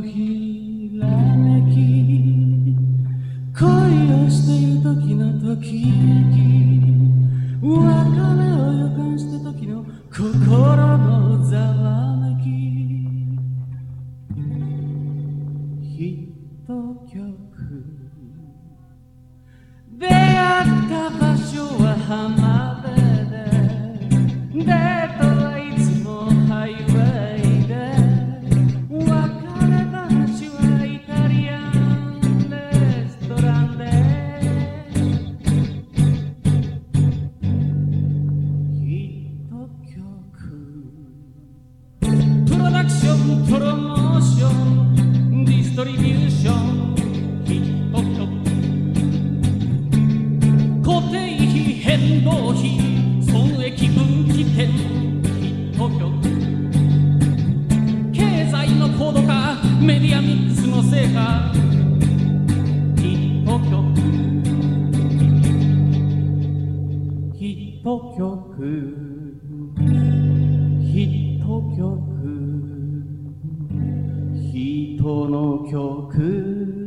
ひらめき恋をしている時のときめき別れを予感した時の心のざわめき。ヒット曲。出会った場所ョンヒット曲固定費変動費損益分岐点ヒット曲経済の高度化メディアミックスの成果ヒット曲ヒット曲人の曲。